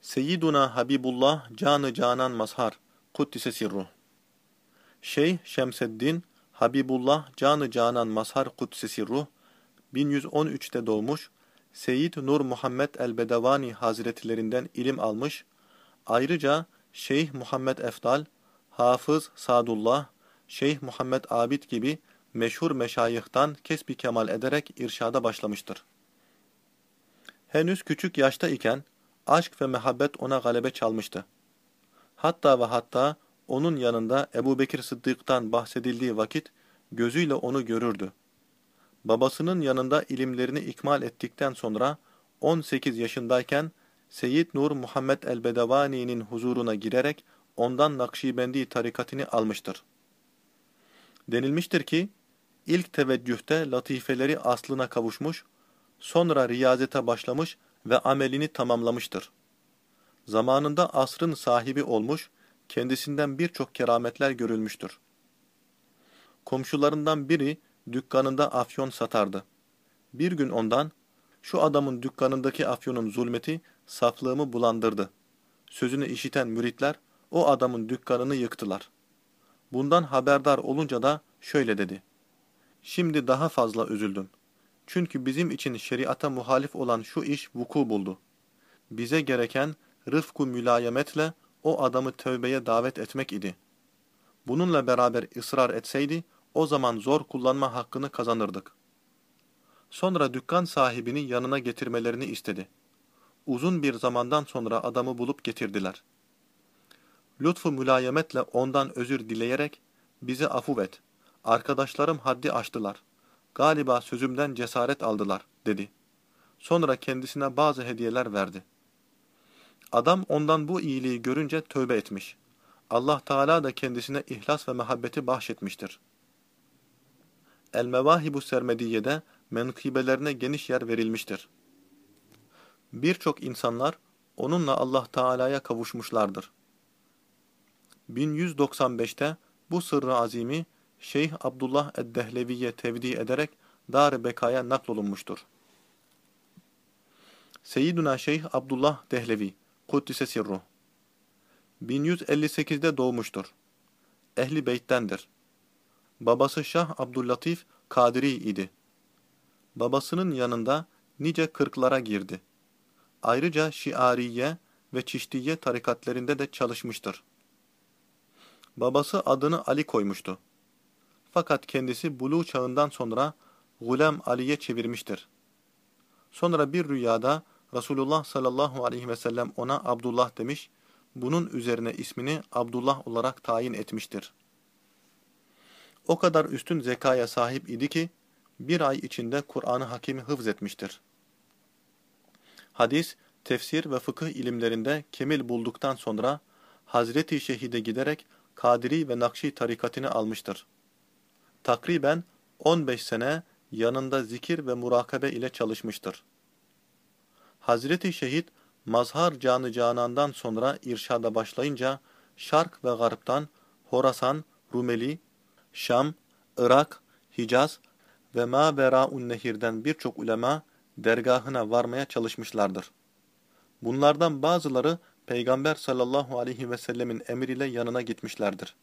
Seyyiduna Habibullah Canı Canan Mazhar Kuddise Sirruh Şeyh Şemseddin Habibullah Canı Canan Mazhar Kuddise Sirruh 1113'te doğmuş, Seyyid Nur Muhammed el-Bedevani Hazretlerinden ilim almış, ayrıca Şeyh Muhammed Efdal, Hafız Sadullah, Şeyh Muhammed Abid gibi meşhur meşayihtan kesbi kemal ederek irşada başlamıştır. Henüz küçük yaşta iken, aşk ve mehabbet ona galebe çalmıştı. Hatta ve hatta onun yanında Ebu Bekir Sıddık'tan bahsedildiği vakit gözüyle onu görürdü. Babasının yanında ilimlerini ikmal ettikten sonra 18 yaşındayken Seyyid Nur Muhammed el-Bedevani'nin huzuruna girerek ondan Nakşibendi tarikatını almıştır. Denilmiştir ki, ilk teveccühte latifeleri aslına kavuşmuş, sonra riyazete başlamış ve amelini tamamlamıştır. Zamanında asrın sahibi olmuş, kendisinden birçok kerametler görülmüştür. Komşularından biri dükkanında afyon satardı. Bir gün ondan, şu adamın dükkanındaki afyonun zulmeti saflığımı bulandırdı. Sözünü işiten müritler o adamın dükkanını yıktılar. Bundan haberdar olunca da şöyle dedi. Şimdi daha fazla üzüldüm. Çünkü bizim için şeriata muhalif olan şu iş vuku buldu. Bize gereken rıfku mülayemetle o adamı tövbeye davet etmek idi. Bununla beraber ısrar etseydi, o zaman zor kullanma hakkını kazanırdık. Sonra dükkan sahibini yanına getirmelerini istedi. Uzun bir zamandan sonra adamı bulup getirdiler. Lütfu mülayemetle ondan özür dileyerek, bizi afuv et, arkadaşlarım haddi aştılar, galiba sözümden cesaret aldılar, dedi. Sonra kendisine bazı hediyeler verdi. Adam ondan bu iyiliği görünce tövbe etmiş. Allah Teala da kendisine ihlas ve mehabbeti bahşetmiştir. El-Mevahibu Sermediye'de menkıbelerine geniş yer verilmiştir. Birçok insanlar onunla Allah Teala'ya kavuşmuşlardır. 1195'te bu sırrı azimi Şeyh Abdullah Eddehlevi'ye tevdi ederek Dar-ı Beka'ya naklolunmuştur. Seyyiduna Şeyh Abdullah Dehlevi Kuddise Sirruh 1158'de doğmuştur. Ehli Beyt'tendir. Babası Şah Abdüllatif Kadiri idi. Babasının yanında nice kırklara girdi. Ayrıca Şiariye ve Çiştiye tarikatlerinde de çalışmıştır. Babası adını Ali koymuştu. Fakat kendisi bulu çağından sonra Gulem Ali'ye çevirmiştir. Sonra bir rüyada Resulullah sallallahu aleyhi ve sellem ona Abdullah demiş, bunun üzerine ismini Abdullah olarak tayin etmiştir. O kadar üstün zekaya sahip idi ki, bir ay içinde Kur'an-ı Hakim'i hıfz etmiştir. Hadis, tefsir ve fıkıh ilimlerinde kemil bulduktan sonra, Hazreti Şehid'e giderek Kadiri ve Nakşi tarikatını almıştır. Takriben 15 sene yanında zikir ve murakabe ile çalışmıştır. Hazreti Şehit, mazhar canı canandan sonra irşada başlayınca, Şark ve Garp'tan Horasan, Rumeli, Şam, Irak, Hicaz ve ma bera'un nehirden birçok ulema dergahına varmaya çalışmışlardır. Bunlardan bazıları Peygamber sallallahu aleyhi ve sellemin emriyle yanına gitmişlerdir.